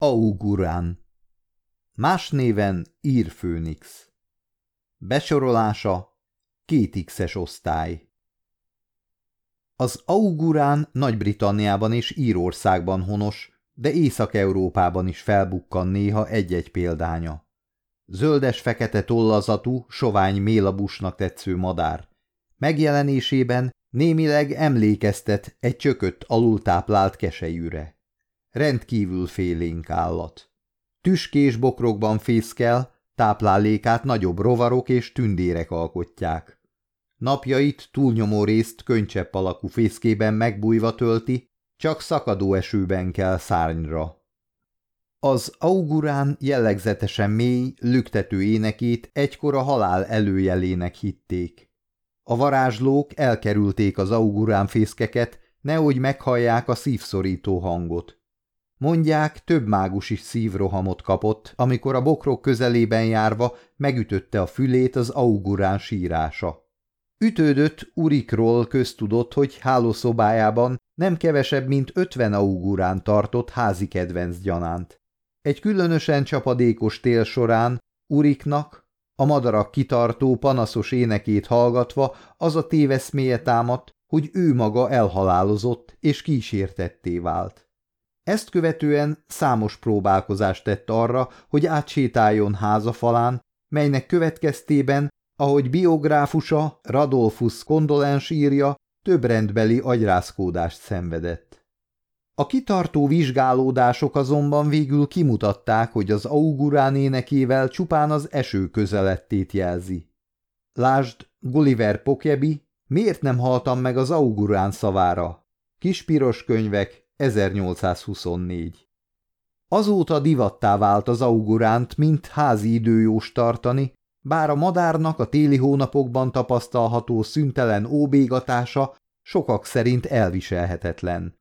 Augurán Más néven írfőnix Besorolása Két X-es osztály Az augurán Nagy-Britanniában és Írországban honos, de Észak-Európában is felbukkan néha egy-egy példánya. Zöldes-fekete tollazatú, sovány mélabusnak tetsző madár. Megjelenésében némileg emlékeztet egy csökött alultáplált kesejűre. Rendkívül félénk állat. Tüskés bokrokban fészkel, táplálékát nagyobb rovarok és tündérek alkotják. Napjait túlnyomó részt könycsepp alakú fészkében megbújva tölti, csak szakadó esőben kell szárnyra. Az augurán jellegzetesen mély, lüktető énekét egykor a halál előjelének hitték. A varázslók elkerülték az augurán fészkeket, nehogy meghallják a szívszorító hangot. Mondják, több mágus is szívrohamot kapott, amikor a bokrok közelében járva megütötte a fülét az augurán sírása. Ütődött Urikról köztudott, hogy hálószobájában nem kevesebb, mint ötven augurán tartott házi kedvenc gyanánt. Egy különösen csapadékos tél során Uriknak, a madarak kitartó, panaszos énekét hallgatva az a téveszméje támadt, hogy ő maga elhalálozott és kísértetté vált. Ezt követően számos próbálkozást tett arra, hogy átsétáljon házafalán, melynek következtében, ahogy biográfusa Radolfus Kondolens írja, több rendbeli agyrázkódást szenvedett. A kitartó vizsgálódások azonban végül kimutatták, hogy az augurán énekével csupán az eső közelettét jelzi. Lásd, Gulliver Pokjebi, miért nem haltam meg az augurán szavára? Kispiros könyvek, 1824 Azóta divattá vált az auguránt, mint házi időjós tartani, bár a madárnak a téli hónapokban tapasztalható szüntelen óbégatása sokak szerint elviselhetetlen.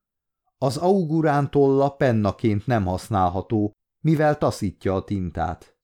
Az augurán tolla pennaként nem használható, mivel taszítja a tintát.